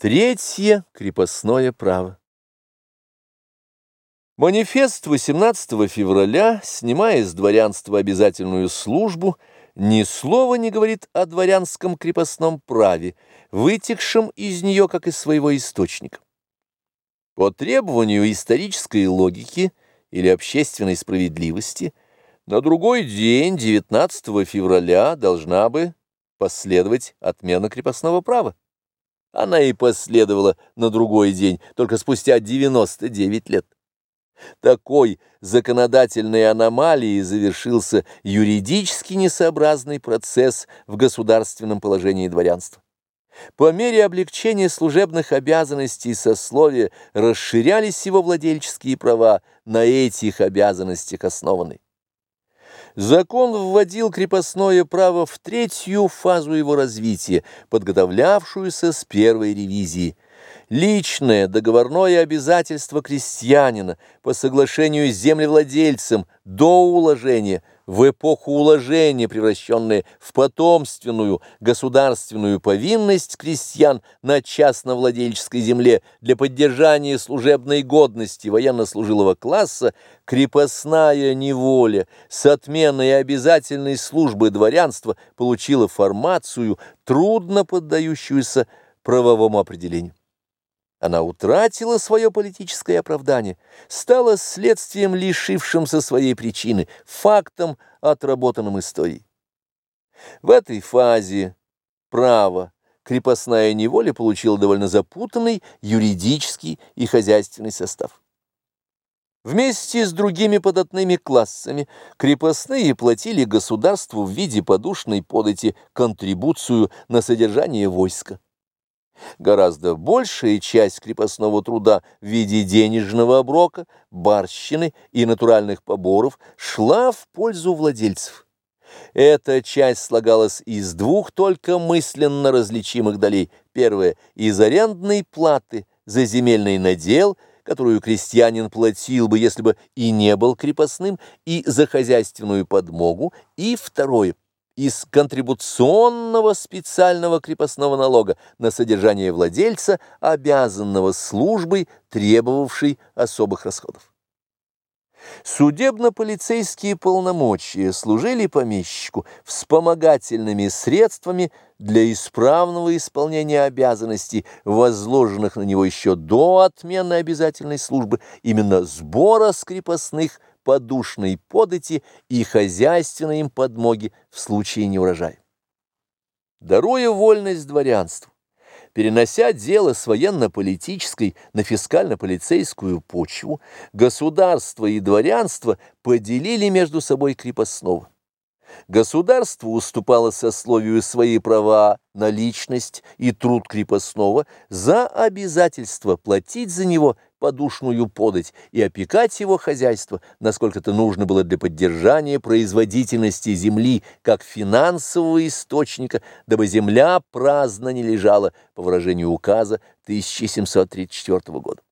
Третье крепостное право. Манифест 18 февраля, снимая с дворянства обязательную службу, ни слова не говорит о дворянском крепостном праве, вытекшем из нее как из своего источника. По требованию исторической логики или общественной справедливости, на другой день, 19 февраля, должна бы последовать отмена крепостного права. Она и последовала на другой день, только спустя 99 лет. Такой законодательной аномалией завершился юридически несообразный процесс в государственном положении дворянства. По мере облегчения служебных обязанностей сословия расширялись его владельческие права, на этих обязанностях основанные. Закон вводил крепостное право в третью фазу его развития, подготовлявшуюся с первой ревизии. Личное договорное обязательство крестьянина по соглашению с землевладельцем до уложения – в эпоху уложения, превращенные в потомственную государственную повинность крестьян на частновладельческой земле для поддержания служебной годности военнослужилого класса, крепостная неволя с отменой обязательной службы дворянства получила формацию, трудно поддающуюся правовому определению. Она утратила свое политическое оправдание, стала следствием, лишившимся своей причины, фактом, отработанным историей. В этой фазе право крепостная неволя получила довольно запутанный юридический и хозяйственный состав. Вместе с другими податными классами крепостные платили государству в виде подушной подати контрибуцию на содержание войска. Гораздо большая часть крепостного труда в виде денежного оброка, барщины и натуральных поборов шла в пользу владельцев. Эта часть слагалась из двух только мысленно различимых долей. Первая – из арендной платы за земельный надел, которую крестьянин платил бы, если бы и не был крепостным, и за хозяйственную подмогу, и второе – из контрибуционного специального крепостного налога на содержание владельца, обязанного службой, требовавшей особых расходов. Судебно-полицейские полномочия служили помещику вспомогательными средствами для исправного исполнения обязанностей, возложенных на него еще до отмены обязательной службы, именно сбора скрепостных подушной подати и хозяйственной им подмоги в случае неурожая. Даруя вольность дворянству, перенося дело с военно-политической на фискально-полицейскую почву, государство и дворянство поделили между собой крепостного. Государство уступало сословию свои права на личность и труд крепостного за обязательство платить за него подушную подать и опекать его хозяйство, насколько это нужно было для поддержания производительности земли как финансового источника, дабы земля праздно не лежала, по выражению указа 1734 года.